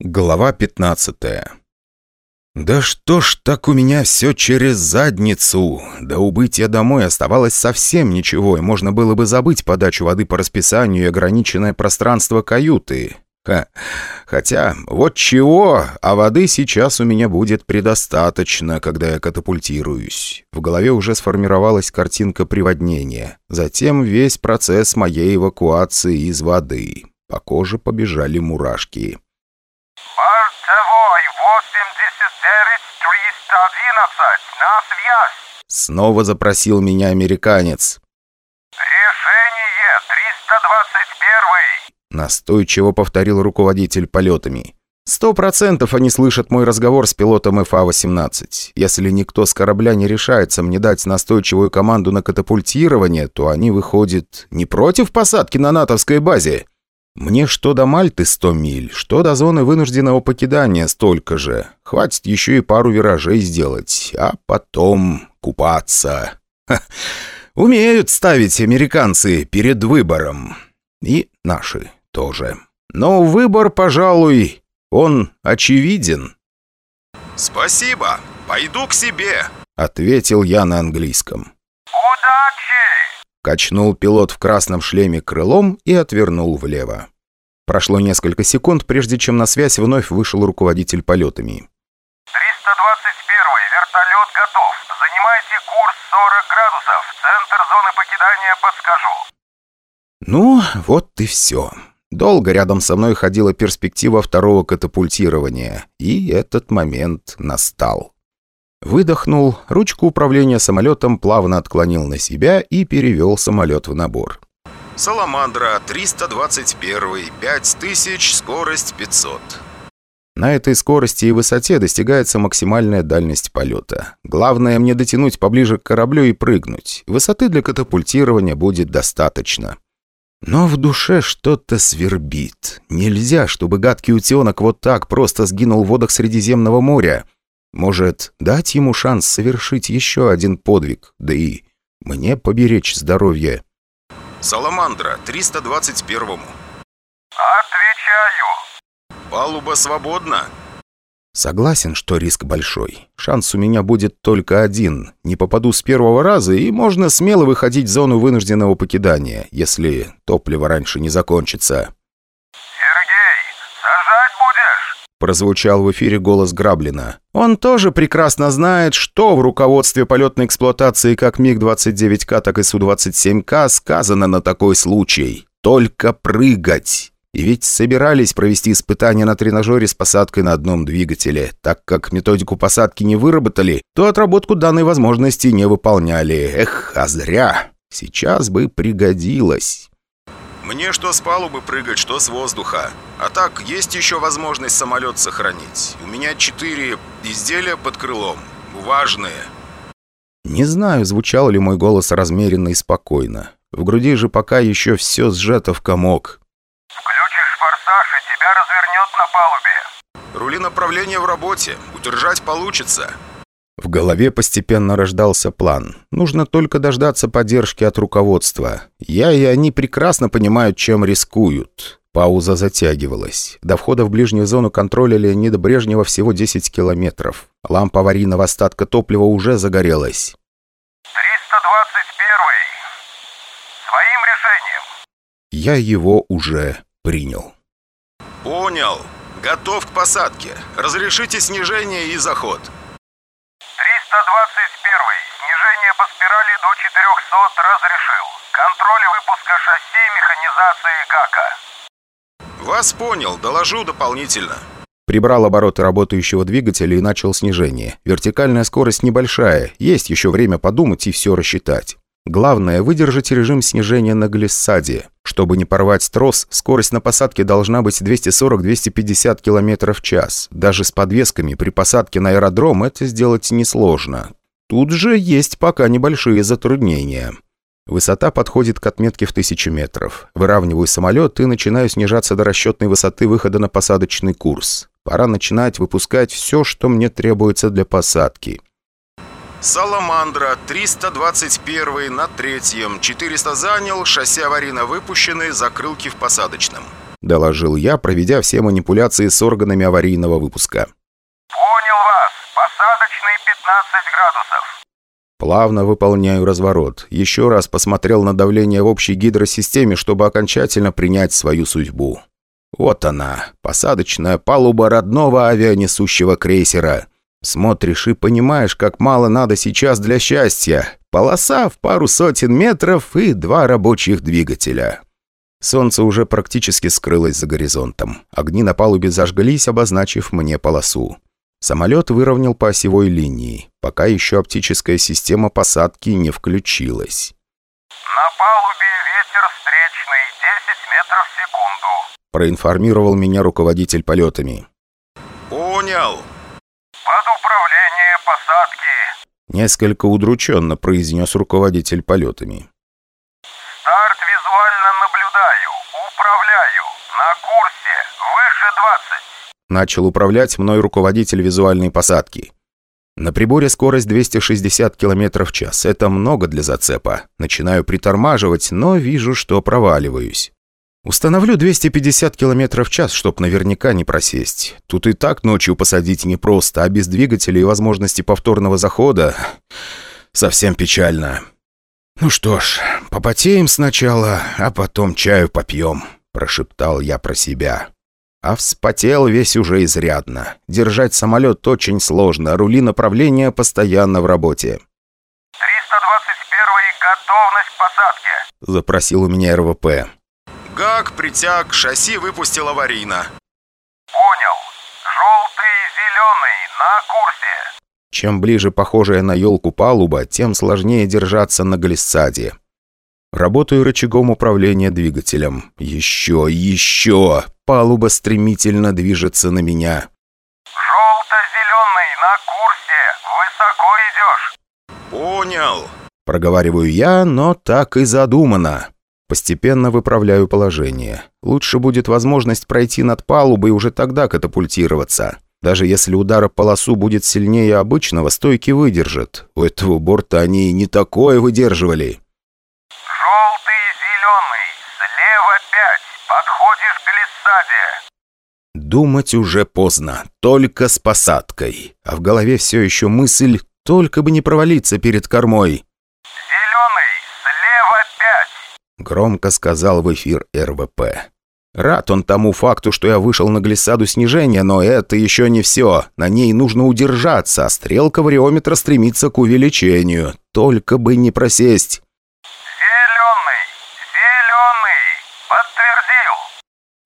Глава 15 «Да что ж так у меня все через задницу? До убытия домой оставалось совсем ничего, и можно было бы забыть подачу воды по расписанию и ограниченное пространство каюты. Ха. Хотя, вот чего, а воды сейчас у меня будет предостаточно, когда я катапультируюсь. В голове уже сформировалась картинка приводнения. Затем весь процесс моей эвакуации из воды. По коже побежали мурашки. 89-311, на связь!» Снова запросил меня американец. «Решение 321 Настойчиво повторил руководитель полетами. Сто процентов они слышат мой разговор с пилотом ФА-18. Если никто с корабля не решается мне дать настойчивую команду на катапультирование, то они, выходят, не против посадки на натовской базе. Мне что до Мальты 100 миль, что до зоны вынужденного покидания столько же. Хватит еще и пару виражей сделать, а потом купаться. Ха. Умеют ставить американцы перед выбором. И наши тоже. Но выбор, пожалуй, он очевиден. «Спасибо, пойду к себе», — ответил я на английском. Качнул пилот в красном шлеме крылом и отвернул влево. Прошло несколько секунд, прежде чем на связь вновь вышел руководитель полетами. 321 вертолет готов. Занимайте курс 40 градусов. Центр зоны покидания подскажу. Ну, вот и все. Долго рядом со мной ходила перспектива второго катапультирования, и этот момент настал. Выдохнул, ручку управления самолетом плавно отклонил на себя и перевел самолет в набор. «Саламандра, 321, 5000, скорость 500». На этой скорости и высоте достигается максимальная дальность полета. Главное мне дотянуть поближе к кораблю и прыгнуть. Высоты для катапультирования будет достаточно. Но в душе что-то свербит. Нельзя, чтобы гадкий утенок вот так просто сгинул в водах Средиземного моря. Может, дать ему шанс совершить еще один подвиг, да и мне поберечь здоровье. «Саламандра, 321-му». Отвечаю. «Палуба свободна?» Согласен, что риск большой. Шанс у меня будет только один. Не попаду с первого раза, и можно смело выходить в зону вынужденного покидания, если топливо раньше не закончится. Прозвучал в эфире голос Граблина. Он тоже прекрасно знает, что в руководстве полетной эксплуатации как МиГ-29К, так и Су-27К сказано на такой случай. Только прыгать. И ведь собирались провести испытания на тренажере с посадкой на одном двигателе. Так как методику посадки не выработали, то отработку данной возможности не выполняли. Эх, а зря. Сейчас бы пригодилось. Мне что с палубы прыгать, что с воздуха. А так, есть еще возможность самолет сохранить. У меня четыре изделия под крылом. Важные. Не знаю, звучал ли мой голос размеренно и спокойно. В груди же пока еще все сжато в комок. Включишь форсаж, и тебя развернет на палубе. Рули направления в работе. Удержать получится. В голове постепенно рождался план. Нужно только дождаться поддержки от руководства. Я и они прекрасно понимают, чем рискуют. Пауза затягивалась. До входа в ближнюю зону контроля Леонида Брежнева всего 10 километров. Лампа аварийного остатка топлива уже загорелась. 321 Своим решением. Я его уже принял. «Понял. Готов к посадке. Разрешите снижение и заход». 321 Снижение по спирали до 400 разрешил. Контроль выпуска шасси механизации ГАКа. «Вас понял. Доложу дополнительно». Прибрал обороты работающего двигателя и начал снижение. Вертикальная скорость небольшая. Есть еще время подумать и все рассчитать. Главное – выдержать режим снижения на глиссаде. Чтобы не порвать трос, скорость на посадке должна быть 240-250 км в час. Даже с подвесками при посадке на аэродром это сделать несложно. Тут же есть пока небольшие затруднения. Высота подходит к отметке в 1000 метров. Выравниваю самолет и начинаю снижаться до расчетной высоты выхода на посадочный курс. Пора начинать выпускать все, что мне требуется для посадки. «Саламандра, 321 на третьем, 400 занял, шасси аварийно выпущены, закрылки в посадочном». — доложил я, проведя все манипуляции с органами аварийного выпуска. «Понял вас. Посадочный 15 градусов». Плавно выполняю разворот. Еще раз посмотрел на давление в общей гидросистеме, чтобы окончательно принять свою судьбу. Вот она, посадочная палуба родного авианесущего крейсера. Смотришь и понимаешь, как мало надо сейчас для счастья. Полоса в пару сотен метров и два рабочих двигателя. Солнце уже практически скрылось за горизонтом. Огни на палубе зажглись, обозначив мне полосу. Самолет выровнял по осевой линии. Пока еще оптическая система посадки не включилась. «На палубе ветер встречный, 10 метров в секунду», проинформировал меня руководитель полетами. «Понял». «Под управление посадки». Несколько удрученно произнес руководитель полетами. «Старт визуально наблюдаю, управляю, на курсе, выше 20». Начал управлять мной руководитель визуальной посадки. На приборе скорость 260 км в час. Это много для зацепа. Начинаю притормаживать, но вижу, что проваливаюсь. Установлю 250 км в час, чтоб наверняка не просесть. Тут и так ночью посадить непросто, а без двигателя и возможности повторного захода совсем печально. «Ну что ж, попотеем сначала, а потом чаю попьем», – прошептал я про себя. А вспотел весь уже изрядно. Держать самолет очень сложно, рули направления постоянно в работе. 321 готовность к посадке. Запросил у меня РВП. ГАК, притяг, шасси выпустил аварийно. Понял. Желтый и зеленый на курсе. Чем ближе похожая на елку палуба, тем сложнее держаться на глиссаде. Работаю рычагом управления двигателем. Еще, еще! Палуба стремительно движется на меня. «Желто-зеленый, на курсе! Высоко идешь!» «Понял!» Проговариваю я, но так и задумано. Постепенно выправляю положение. Лучше будет возможность пройти над палубой и уже тогда катапультироваться. Даже если удар о полосу будет сильнее обычного, стойки выдержат. У этого борта они и не такое выдерживали. «Желтый и зеленый, слева пять, подходишь к глиссаде!» Думать уже поздно, только с посадкой. А в голове все еще мысль, только бы не провалиться перед кормой. «Зеленый, слева пять!» Громко сказал в эфир РВП. Рад он тому факту, что я вышел на глиссаду снижения, но это еще не все. На ней нужно удержаться, а стрелка вариометра стремится к увеличению. Только бы не просесть. «Зеленый, зеленый, подтвердил!»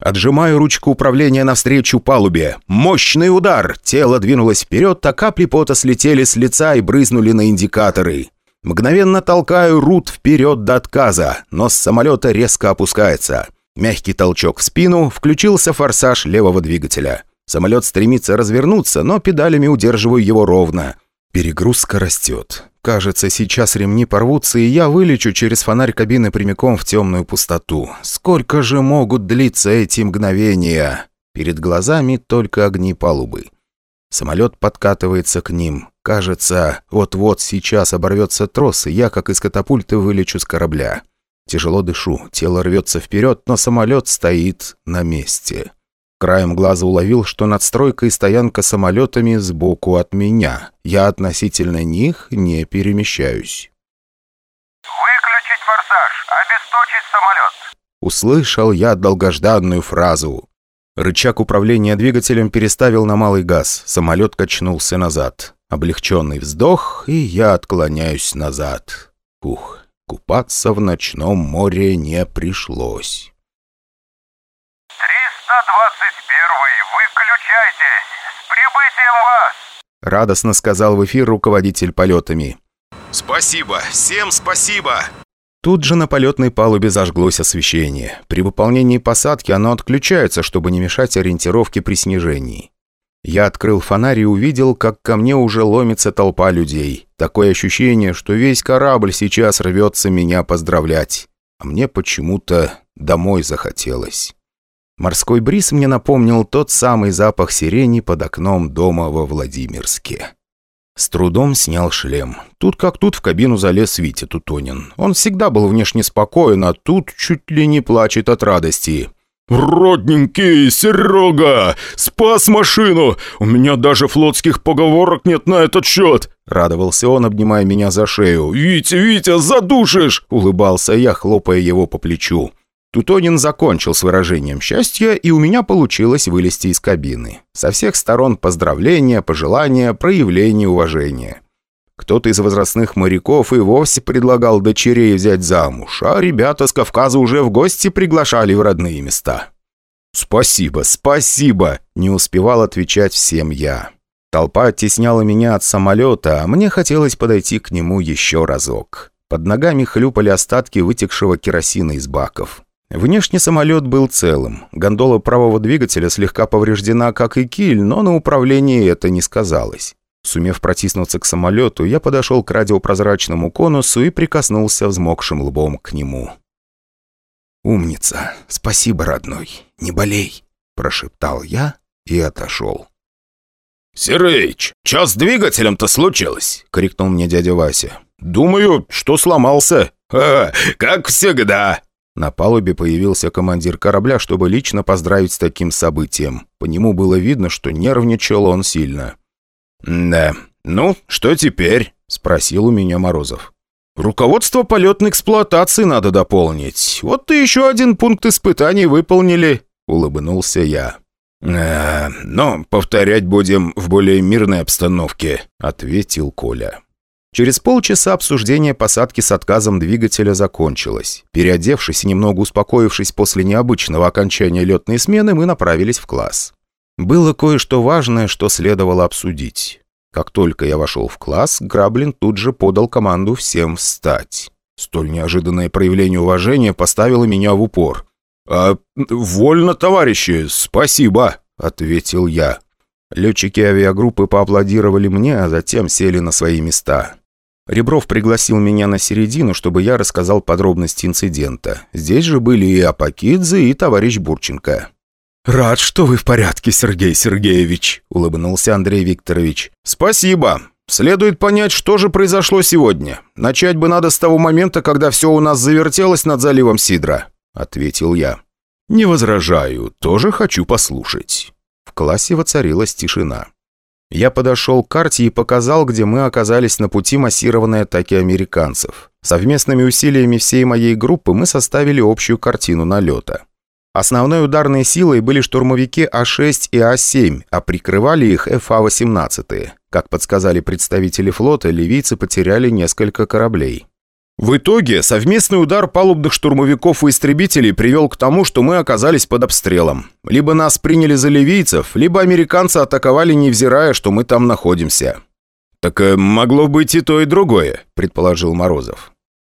Отжимаю ручку управления навстречу палубе. Мощный удар! Тело двинулось вперед, а капли пота слетели с лица и брызнули на индикаторы. Мгновенно толкаю рут вперед до отказа. Нос самолета резко опускается. Мягкий толчок в спину, включился форсаж левого двигателя. Самолет стремится развернуться, но педалями удерживаю его ровно. Перегрузка растет. Кажется, сейчас ремни порвутся, и я вылечу через фонарь кабины прямиком в темную пустоту. Сколько же могут длиться эти мгновения? Перед глазами только огни палубы. Самолет подкатывается к ним. Кажется, вот-вот сейчас оборвется трос, и я, как из катапульты, вылечу с корабля. Тяжело дышу, тело рвется вперед, но самолет стоит на месте. Краем глаза уловил, что надстройка и стоянка самолетами сбоку от меня. Я относительно них не перемещаюсь. «Выключить форсаж, обесточить самолет!» Услышал я долгожданную фразу. Рычаг управления двигателем переставил на малый газ. Самолет качнулся назад. Облегченный вздох, и я отклоняюсь назад. Ух, купаться в ночном море не пришлось. 321 выключайтесь! С прибытием вас! Радостно сказал в эфир руководитель полетами. «Спасибо! Всем спасибо!» Тут же на полетной палубе зажглось освещение. При выполнении посадки оно отключается, чтобы не мешать ориентировке при снижении. Я открыл фонарь и увидел, как ко мне уже ломится толпа людей. Такое ощущение, что весь корабль сейчас рвется меня поздравлять. А мне почему-то домой захотелось. Морской бриз мне напомнил тот самый запах сирени под окном дома во Владимирске. С трудом снял шлем. Тут как тут в кабину залез Витя Тутонин. Он всегда был внешне спокоен, а тут чуть ли не плачет от радости. «Родненький, Серега! Спас машину! У меня даже флотских поговорок нет на этот счет!» Радовался он, обнимая меня за шею. «Витя, Витя, задушишь!» Улыбался я, хлопая его по плечу. Тутонин закончил с выражением счастья, и у меня получилось вылезти из кабины. Со всех сторон поздравления, пожелания, проявления уважения. Кто-то из возрастных моряков и вовсе предлагал дочерей взять замуж, а ребята с Кавказа уже в гости приглашали в родные места. «Спасибо, спасибо!» – не успевал отвечать всем я. Толпа оттесняла меня от самолета, а мне хотелось подойти к нему еще разок. Под ногами хлюпали остатки вытекшего керосина из баков. Внешне самолет был целым. Гондола правого двигателя слегка повреждена, как и киль, но на управлении это не сказалось. Сумев протиснуться к самолету, я подошел к радиопрозрачному конусу и прикоснулся взмокшим лбом к нему. «Умница! Спасибо, родной! Не болей!» – прошептал я и отошел. «Серыч, что с двигателем-то случилось?» – крикнул мне дядя Вася. «Думаю, что сломался». «А, как всегда!» На палубе появился командир корабля, чтобы лично поздравить с таким событием. По нему было видно, что нервничал он сильно. «Да. Ну, что теперь?» – спросил у меня Морозов. «Руководство полетной эксплуатации надо дополнить. Вот и еще один пункт испытаний выполнили», – улыбнулся я. «Э, «Но повторять будем в более мирной обстановке», – ответил Коля. Через полчаса обсуждение посадки с отказом двигателя закончилось. Переодевшись и немного успокоившись после необычного окончания летной смены, мы направились в класс. Было кое-что важное, что следовало обсудить. Как только я вошел в класс, Граблин тут же подал команду всем встать. Столь неожиданное проявление уважения поставило меня в упор. «А, вольно, товарищи, спасибо», — ответил я. Летчики авиагруппы поаплодировали мне, а затем сели на свои места. Ребров пригласил меня на середину, чтобы я рассказал подробности инцидента. Здесь же были и Апакидзе, и товарищ Бурченко. «Рад, что вы в порядке, Сергей Сергеевич», — улыбнулся Андрей Викторович. «Спасибо. Следует понять, что же произошло сегодня. Начать бы надо с того момента, когда все у нас завертелось над заливом Сидра», — ответил я. «Не возражаю, тоже хочу послушать». В классе воцарилась тишина. Я подошел к карте и показал, где мы оказались на пути массированной атаки американцев. Совместными усилиями всей моей группы мы составили общую картину налета. Основной ударной силой были штурмовики А-6 и А-7, а прикрывали их ФА-18. Как подсказали представители флота, ливийцы потеряли несколько кораблей. В итоге совместный удар палубных штурмовиков и истребителей привел к тому, что мы оказались под обстрелом. Либо нас приняли за ливийцев, либо американцы атаковали, невзирая, что мы там находимся. «Так э, могло быть и то, и другое», — предположил Морозов.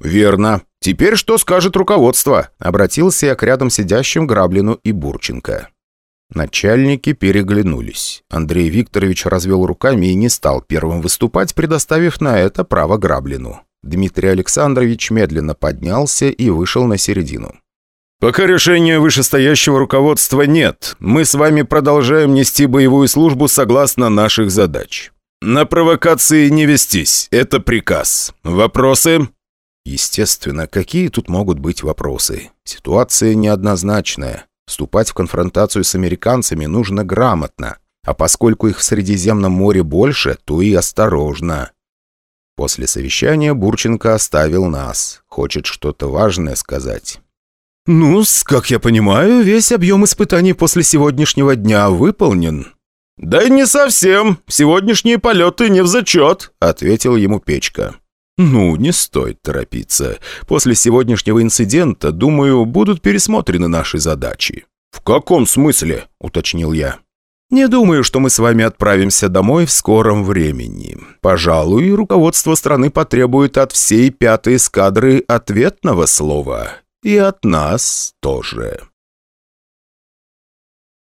«Верно. Теперь что скажет руководство?» — обратился я к рядом сидящим Граблину и Бурченко. Начальники переглянулись. Андрей Викторович развел руками и не стал первым выступать, предоставив на это право Граблину. Дмитрий Александрович медленно поднялся и вышел на середину. «Пока решения вышестоящего руководства нет, мы с вами продолжаем нести боевую службу согласно наших задач. На провокации не вестись, это приказ. Вопросы?» Естественно, какие тут могут быть вопросы? Ситуация неоднозначная. Вступать в конфронтацию с американцами нужно грамотно. А поскольку их в Средиземном море больше, то и осторожно. После совещания Бурченко оставил нас. Хочет что-то важное сказать. ну как я понимаю, весь объем испытаний после сегодняшнего дня выполнен». «Да не совсем. Сегодняшние полеты не в зачет», — ответил ему Печка. «Ну, не стоит торопиться. После сегодняшнего инцидента, думаю, будут пересмотрены наши задачи». «В каком смысле?» — уточнил я. Не думаю, что мы с вами отправимся домой в скором времени. Пожалуй, руководство страны потребует от всей пятой эскадры ответного слова. И от нас тоже.